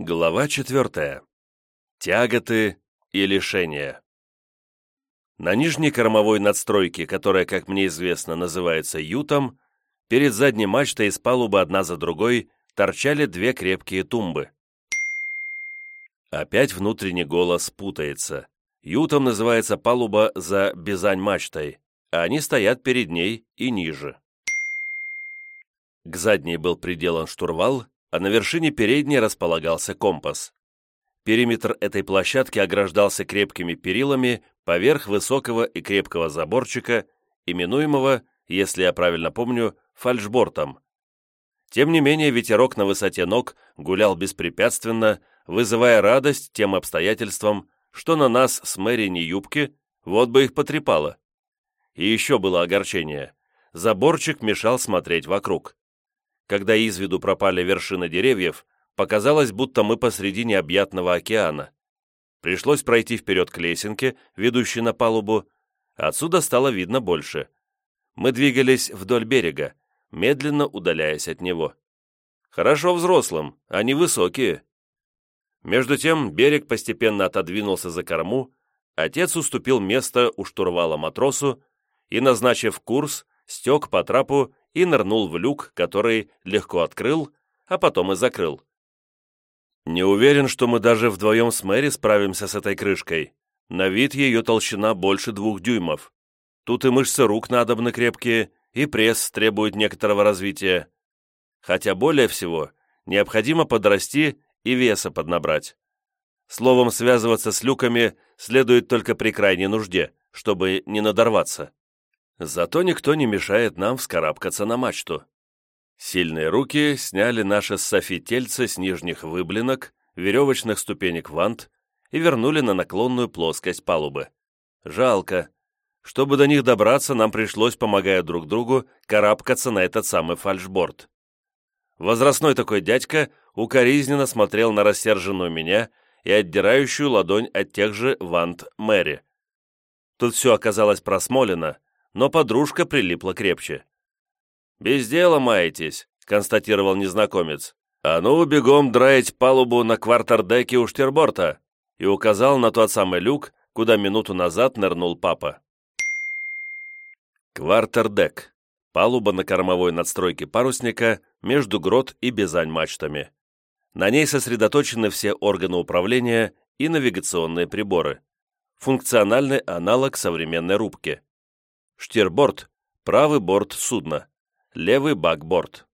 Глава четвертая. Тяготы и лишения. На нижней кормовой надстройке, которая, как мне известно, называется ютом, перед задней мачтой из палубы одна за другой торчали две крепкие тумбы. Опять внутренний голос путается. Ютом называется палуба за бизань-мачтой, а они стоят перед ней и ниже. К задней был приделан штурвал, а на вершине передней располагался компас. Периметр этой площадки ограждался крепкими перилами поверх высокого и крепкого заборчика, именуемого, если я правильно помню, фальшбортом. Тем не менее, ветерок на высоте ног гулял беспрепятственно, вызывая радость тем обстоятельствам, что на нас с Мэри не юбки, вот бы их потрепало. И еще было огорчение. Заборчик мешал смотреть вокруг. Когда из виду пропали вершины деревьев, показалось, будто мы посреди необъятного океана. Пришлось пройти вперед к лесенке, ведущей на палубу. Отсюда стало видно больше. Мы двигались вдоль берега, медленно удаляясь от него. Хорошо взрослым, они высокие. Между тем берег постепенно отодвинулся за корму, отец уступил место у штурвала матросу и, назначив курс, стек по трапу и нырнул в люк, который легко открыл, а потом и закрыл. Не уверен, что мы даже вдвоем с Мэри справимся с этой крышкой. На вид ее толщина больше двух дюймов. Тут и мышцы рук надобны крепкие, и пресс требует некоторого развития. Хотя более всего необходимо подрасти и веса поднабрать. Словом, связываться с люками следует только при крайней нужде, чтобы не надорваться. Зато никто не мешает нам вскарабкаться на мачту. Сильные руки сняли наше с Софи тельце с нижних выблинок, веревочных ступенек вант и вернули на наклонную плоскость палубы. Жалко. Чтобы до них добраться, нам пришлось, помогая друг другу, карабкаться на этот самый фальшборд. Возрастной такой дядька укоризненно смотрел на рассерженную меня и отдирающую ладонь от тех же вант Мэри. Тут все оказалось просмолено, но подружка прилипла крепче. «Без дела маетесь», — констатировал незнакомец. «А ну, бегом драить палубу на квартердеке у штирборта», и указал на тот самый люк, куда минуту назад нырнул папа. Квартердек. Палуба на кормовой надстройке парусника между грот и безань мачтами. На ней сосредоточены все органы управления и навигационные приборы. Функциональный аналог современной рубки. Штирборд – правый борт судна, левый бакборд.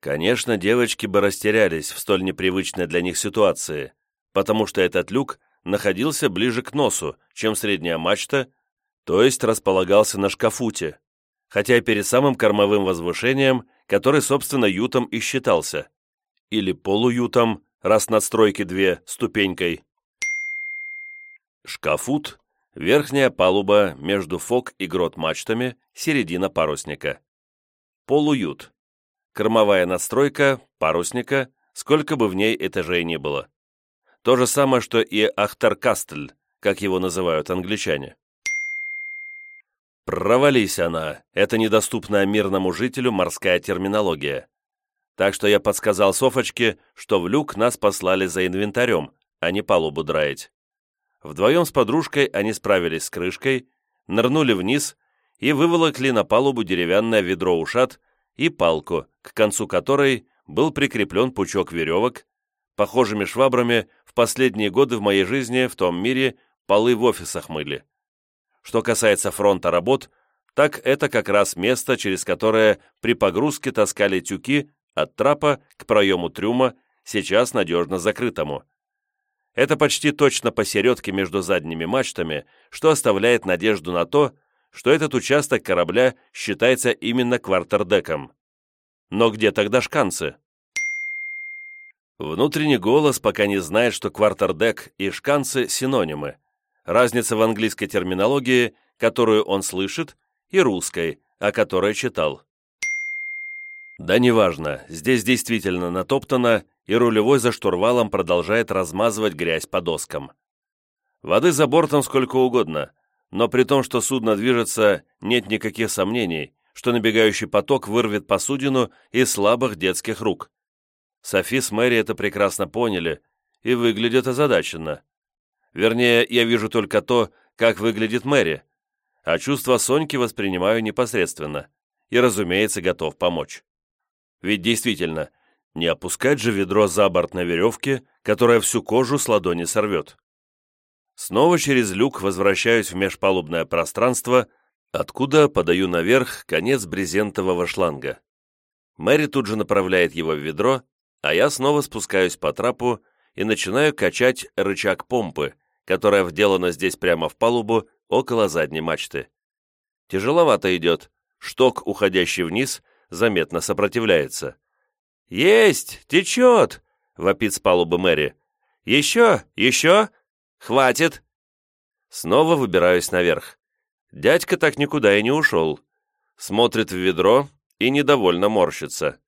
Конечно, девочки бы растерялись в столь непривычной для них ситуации, потому что этот люк находился ближе к носу, чем средняя мачта, то есть располагался на шкафуте, хотя и перед самым кормовым возвышением, который, собственно, ютом и считался, или полуютом, раз надстройки две, ступенькой. Шкафут Верхняя палуба между фок и грот мачтами, середина парусника. Полуют. Кормовая надстройка, парусника, сколько бы в ней этажей ни было. То же самое, что и Ахтаркастль, как его называют англичане. Провались она, это недоступная мирному жителю морская терминология. Так что я подсказал Софочке, что в люк нас послали за инвентарем, а не палубу драить. Вдвоем с подружкой они справились с крышкой, нырнули вниз и выволокли на палубу деревянное ведро-ушат и палку, к концу которой был прикреплен пучок веревок, похожими швабрами в последние годы в моей жизни в том мире полы в офисах мыли. Что касается фронта работ, так это как раз место, через которое при погрузке таскали тюки от трапа к проему трюма, сейчас надежно закрытому. Это почти точно посередке между задними мачтами, что оставляет надежду на то, что этот участок корабля считается именно квартердеком. Но где тогда шканцы? Внутренний голос пока не знает, что квартердек и шканцы – синонимы. Разница в английской терминологии, которую он слышит, и русской, о которой читал. Да неважно, здесь действительно натоптано, и рулевой за штурвалом продолжает размазывать грязь по доскам. Воды за бортом сколько угодно, но при том, что судно движется, нет никаких сомнений, что набегающий поток вырвет посудину из слабых детских рук. Софи с Мэри это прекрасно поняли и выглядят озадаченно. Вернее, я вижу только то, как выглядит Мэри, а чувства Соньки воспринимаю непосредственно и, разумеется, готов помочь. Ведь действительно, не опускать же ведро за борт на веревке, которая всю кожу с ладони сорвет. Снова через люк возвращаюсь в межпалубное пространство, откуда подаю наверх конец брезентового шланга. Мэри тут же направляет его в ведро, а я снова спускаюсь по трапу и начинаю качать рычаг помпы, которая вделана здесь прямо в палубу около задней мачты. Тяжеловато идет, шток, уходящий вниз, заметно сопротивляется. «Есть! Течет!» — вопит с палубы Мэри. «Еще! Еще! Хватит!» Снова выбираюсь наверх. Дядька так никуда и не ушел. Смотрит в ведро и недовольно морщится.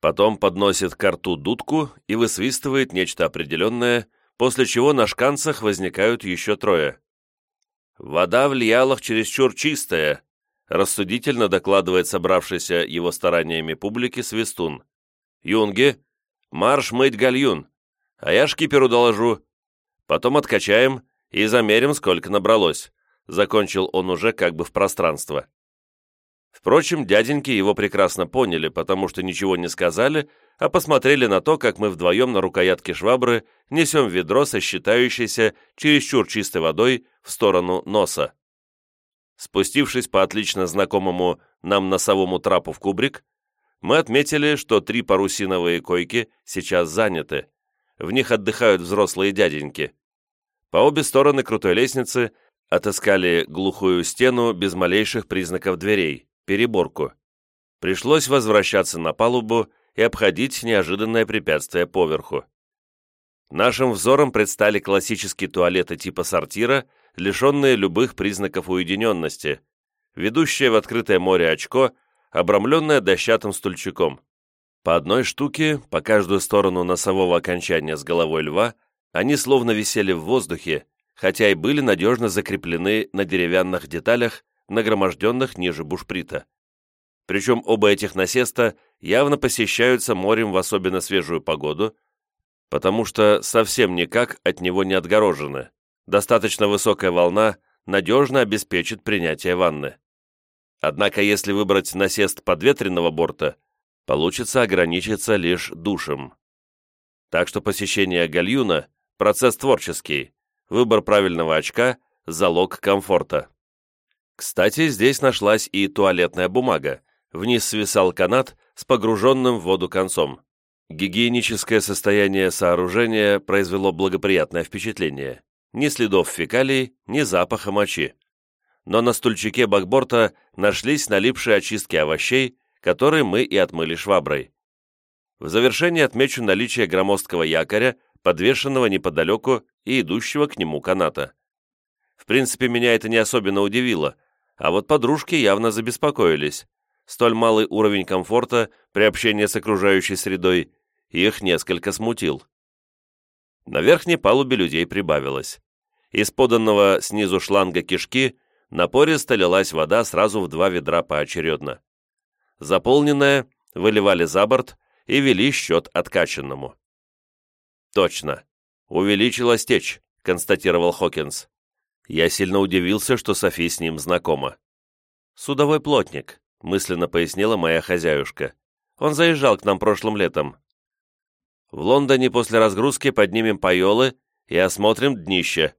Потом подносит к рту дудку и высвистывает нечто определенное, после чего на шканцах возникают еще трое. «Вода в льялах чересчур чистая», рассудительно докладывает собравшийся его стараниями публики Свистун. «Юнги, марш мыть гальюн, а я шкиперу доложу. Потом откачаем и замерим, сколько набралось», закончил он уже как бы в пространство. Впрочем, дяденьки его прекрасно поняли, потому что ничего не сказали, а посмотрели на то, как мы вдвоем на рукоятке швабры несем ведро со считающейся чересчур чистой водой в сторону носа. Спустившись по отлично знакомому нам носовому трапу в кубрик, мы отметили, что три парусиновые койки сейчас заняты. В них отдыхают взрослые дяденьки. По обе стороны крутой лестницы отыскали глухую стену без малейших признаков дверей, переборку. Пришлось возвращаться на палубу и обходить неожиданное препятствие поверху. Нашим взором предстали классические туалеты типа сортира, лишенные любых признаков уединенности, ведущее в открытое море очко, обрамленное дощатым стульчиком. По одной штуке, по каждую сторону носового окончания с головой льва, они словно висели в воздухе, хотя и были надежно закреплены на деревянных деталях, нагроможденных ниже бушприта. Причем оба этих насеста явно посещаются морем в особенно свежую погоду, потому что совсем никак от него не отгорожены. Достаточно высокая волна надежно обеспечит принятие ванны. Однако если выбрать насест подветренного борта, получится ограничиться лишь душем. Так что посещение гальюна – процесс творческий, выбор правильного очка – залог комфорта. Кстати, здесь нашлась и туалетная бумага, вниз свисал канат с погруженным в воду концом. Гигиеническое состояние сооружения произвело благоприятное впечатление. Ни следов фекалий, ни запаха мочи. Но на стульчике бакборта нашлись налипшие очистки овощей, которые мы и отмыли шваброй. В завершение отмечу наличие громоздкого якоря, подвешенного неподалеку и идущего к нему каната. В принципе, меня это не особенно удивило, а вот подружки явно забеспокоились. Столь малый уровень комфорта при общении с окружающей средой их несколько смутил. На верхней палубе людей прибавилось. Из поданного снизу шланга кишки напористо лилась вода сразу в два ведра поочередно. Заполненная, выливали за борт и вели счет откачанному. «Точно. Увеличилась течь», — констатировал Хокинс. Я сильно удивился, что Софи с ним знакома. «Судовой плотник», — мысленно пояснила моя хозяюшка. «Он заезжал к нам прошлым летом. В Лондоне после разгрузки поднимем пайолы и осмотрим днище.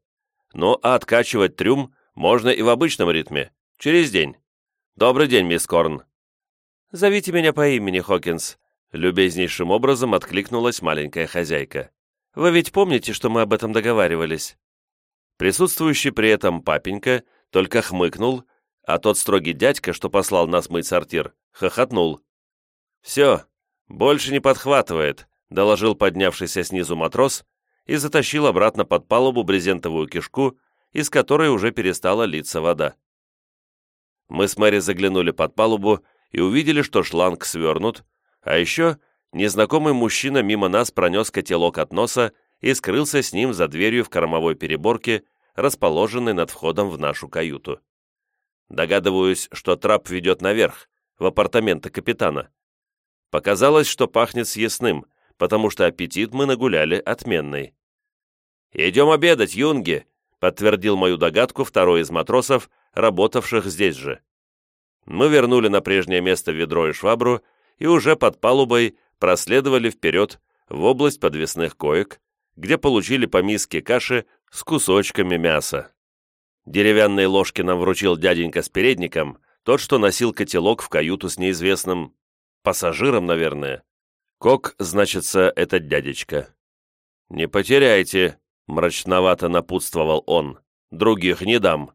Ну, а откачивать трюм можно и в обычном ритме, через день. Добрый день, мисс Корн. Зовите меня по имени, Хокинс. Любезнейшим образом откликнулась маленькая хозяйка. Вы ведь помните, что мы об этом договаривались? Присутствующий при этом папенька только хмыкнул, а тот строгий дядька, что послал нас мыть сортир, хохотнул. «Все, больше не подхватывает», доложил поднявшийся снизу матрос и затащил обратно под палубу брезентовую кишку, из которой уже перестала литься вода. Мы с Мэри заглянули под палубу и увидели, что шланг свернут, а еще незнакомый мужчина мимо нас пронес котелок от носа и скрылся с ним за дверью в кормовой переборке, расположенной над входом в нашу каюту. Догадываюсь, что трап ведет наверх, в апартаменты капитана. Показалось, что пахнет съестным, потому что аппетит мы нагуляли отменный. «Идем обедать, юнги!» — подтвердил мою догадку второй из матросов, работавших здесь же. Мы вернули на прежнее место ведро и швабру и уже под палубой проследовали вперед в область подвесных коек, где получили по миске каши с кусочками мяса. Деревянные ложки нам вручил дяденька с передником, тот, что носил котелок в каюту с неизвестным пассажиром, наверное. Кок, значится, этот дядечка. «Не потеряйте», — мрачновато напутствовал он. «Других не дам».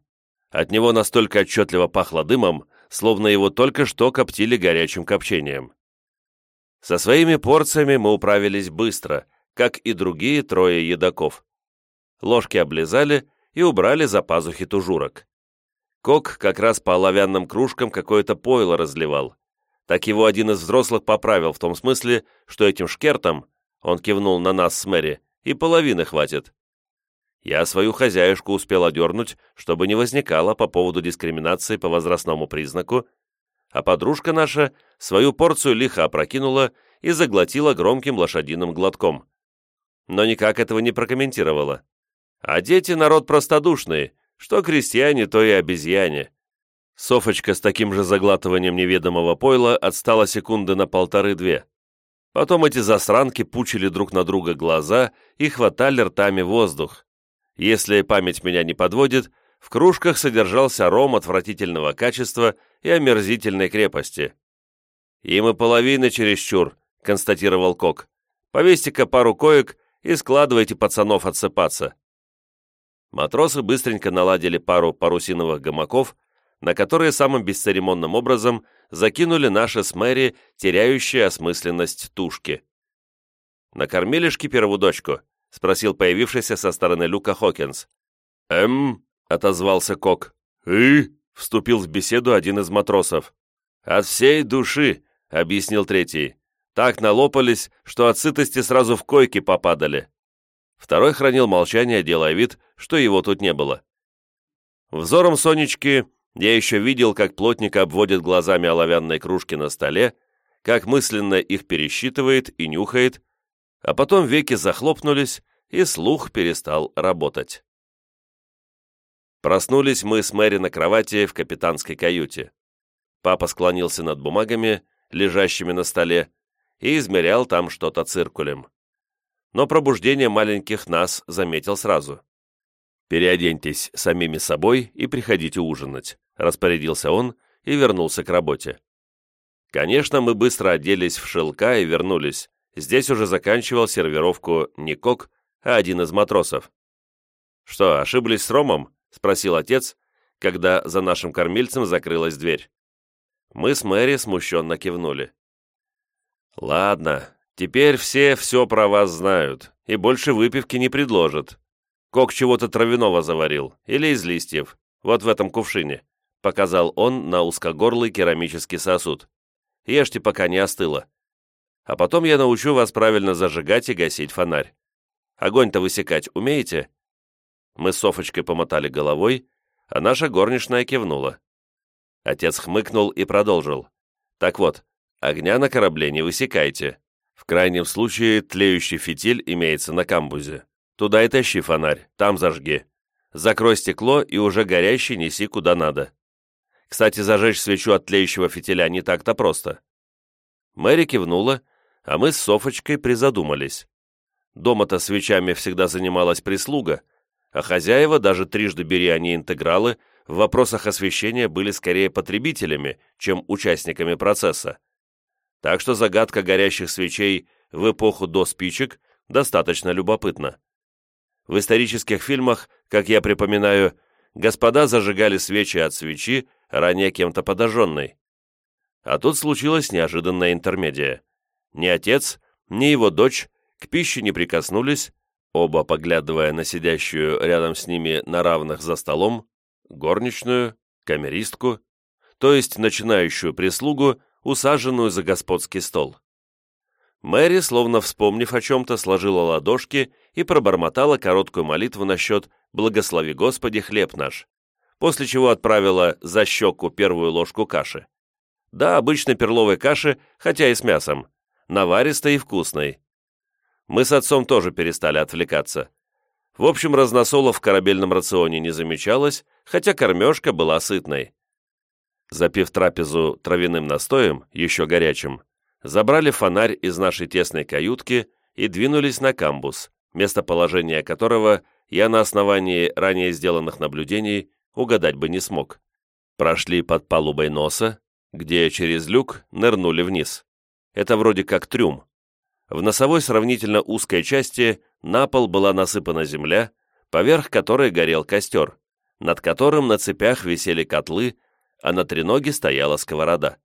От него настолько отчетливо пахло дымом, словно его только что коптили горячим копчением. Со своими порциями мы управились быстро, как и другие трое едоков. Ложки облизали и убрали за пазухи тужурок. Кок как раз по оловянным кружкам какое-то пойло разливал. Так его один из взрослых поправил в том смысле, что этим шкертом, он кивнул на нас с Мэри, и половины хватит. Я свою хозяюшку успел одернуть, чтобы не возникало по поводу дискриминации по возрастному признаку, а подружка наша свою порцию лихо опрокинула и заглотила громким лошадиным глотком. Но никак этого не прокомментировала. А дети — народ простодушный, что крестьяне, то и обезьяне. Софочка с таким же заглатыванием неведомого пойла отстала секунды на полторы-две. Потом эти засранки пучили друг на друга глаза и хватали ртами воздух. Если память меня не подводит, в кружках содержался ром отвратительного качества и омерзительной крепости. «Им и половины чересчур», — констатировал Кок. «Повесьте-ка пару коек и складывайте пацанов отсыпаться». Матросы быстренько наладили пару парусиновых гамаков, на которые самым бесцеремонным образом закинули наши с Мэри, теряющие осмысленность тушки. «Накормили шкиперову дочку?» — спросил появившийся со стороны люка Хокинс. «Эм», — отозвался Кок. «И?» — вступил в беседу один из матросов. «От всей души», — объяснил третий. «Так налопались, что от сытости сразу в койки попадали». Второй хранил молчание, делая вид, что его тут не было. Взором Сонечки я еще видел, как плотник обводит глазами оловянной кружки на столе, как мысленно их пересчитывает и нюхает, а потом веки захлопнулись, и слух перестал работать. Проснулись мы с Мэри на кровати в капитанской каюте. Папа склонился над бумагами, лежащими на столе, и измерял там что-то циркулем. Но пробуждение маленьких нас заметил сразу. «Переоденьтесь самими собой и приходите ужинать», — распорядился он и вернулся к работе. Конечно, мы быстро оделись в шелка и вернулись. Здесь уже заканчивал сервировку не Кок, а один из матросов. «Что, ошиблись с Ромом?» — спросил отец, когда за нашим кормильцем закрылась дверь. Мы с Мэри смущенно кивнули. «Ладно, теперь все все про вас знают, и больше выпивки не предложат. Кок чего-то травяного заварил, или из листьев, вот в этом кувшине», — показал он на узкогорлый керамический сосуд. «Ешьте, пока не остыло. А потом я научу вас правильно зажигать и гасить фонарь. Огонь-то высекать умеете?» Мы с Софочкой помотали головой, а наша горничная кивнула. Отец хмыкнул и продолжил. «Так вот, огня на корабле не высекайте. В крайнем случае тлеющий фитиль имеется на камбузе. Туда и тащи фонарь, там зажги. Закрой стекло и уже горящий неси куда надо. Кстати, зажечь свечу от тлеющего фитиля не так-то просто. Мэри кивнула, а мы с Софочкой призадумались. Дома-то свечами всегда занималась прислуга, а хозяева, даже трижды бери они интегралы, в вопросах освещения были скорее потребителями, чем участниками процесса. Так что загадка горящих свечей в эпоху до спичек достаточно любопытна. В исторических фильмах, как я припоминаю, господа зажигали свечи от свечи, ранее кем-то подожженной. А тут случилась неожиданная интермедия. Ни отец, ни его дочь к пище не прикоснулись, оба поглядывая на сидящую рядом с ними на равных за столом, горничную, камеристку, то есть начинающую прислугу, усаженную за господский стол. Мэри, словно вспомнив о чем-то, сложила ладошки и пробормотала короткую молитву насчет «Благослови Господи хлеб наш», после чего отправила за щеку первую ложку каши. Да, обычной перловой каши, хотя и с мясом, наваристой и вкусной. Мы с отцом тоже перестали отвлекаться. В общем, разносолов в корабельном рационе не замечалось, хотя кормежка была сытной. Запив трапезу травяным настоем, еще горячим, забрали фонарь из нашей тесной каютки и двинулись на камбус, местоположение которого я на основании ранее сделанных наблюдений угадать бы не смог. Прошли под палубой носа, где через люк нырнули вниз. Это вроде как трюм. В носовой сравнительно узкой части на пол была насыпана земля, поверх которой горел костер, над которым на цепях висели котлы, а на треноге стояла сковорода.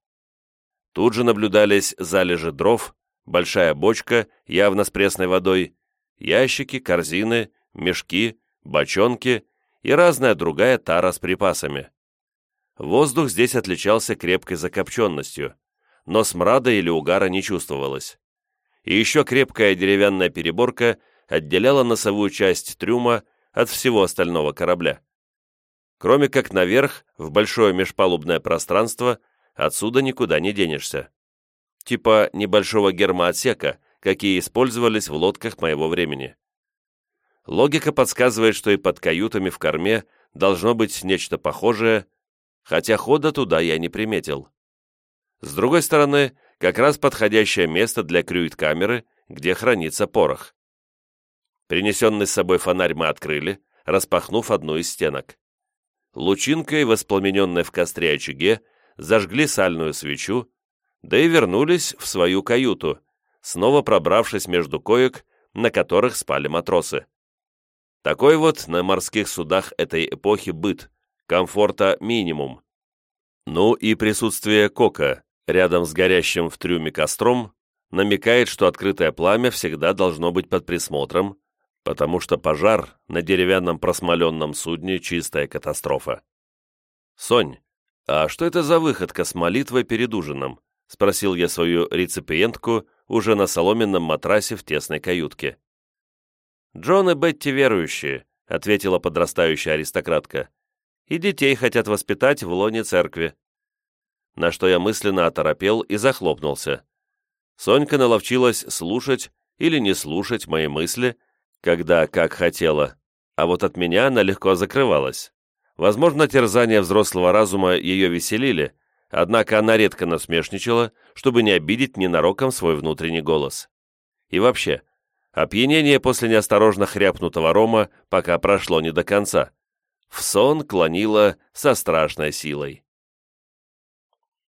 Тут же наблюдались залежи дров, большая бочка, явно с пресной водой, ящики, корзины, мешки, бочонки и разная другая тара с припасами. Воздух здесь отличался крепкой закопченностью, но смрада или угара не чувствовалось. И еще крепкая деревянная переборка отделяла носовую часть трюма от всего остального корабля. Кроме как наверх, в большое межпалубное пространство, отсюда никуда не денешься. Типа небольшого гермоотсека, какие использовались в лодках моего времени. Логика подсказывает, что и под каютами в корме должно быть нечто похожее, хотя хода туда я не приметил. С другой стороны, как раз подходящее место для крюит-камеры, где хранится порох. Принесенный с собой фонарь мы открыли, распахнув одну из стенок. Лучинкой, воспламененной в костре очаге, зажгли сальную свечу, да и вернулись в свою каюту, снова пробравшись между коек, на которых спали матросы. Такой вот на морских судах этой эпохи быт, комфорта минимум. Ну и присутствие кока рядом с горящим в трюме костром намекает, что открытое пламя всегда должно быть под присмотром, потому что пожар на деревянном просмоленном судне – чистая катастрофа. «Сонь, а что это за выходка с молитвой перед ужином?» – спросил я свою реципиентку уже на соломенном матрасе в тесной каютке. «Джон и Бетти верующие», — ответила подрастающая аристократка. «И детей хотят воспитать в лоне церкви» на что я мысленно оторопел и захлопнулся. Сонька наловчилась слушать или не слушать мои мысли, когда как хотела, а вот от меня она легко закрывалась. Возможно, терзания взрослого разума ее веселили, однако она редко насмешничала, чтобы не обидеть ненароком свой внутренний голос. И вообще, опьянение после неосторожно хряпнутого рома пока прошло не до конца. В сон клонило со страшной силой.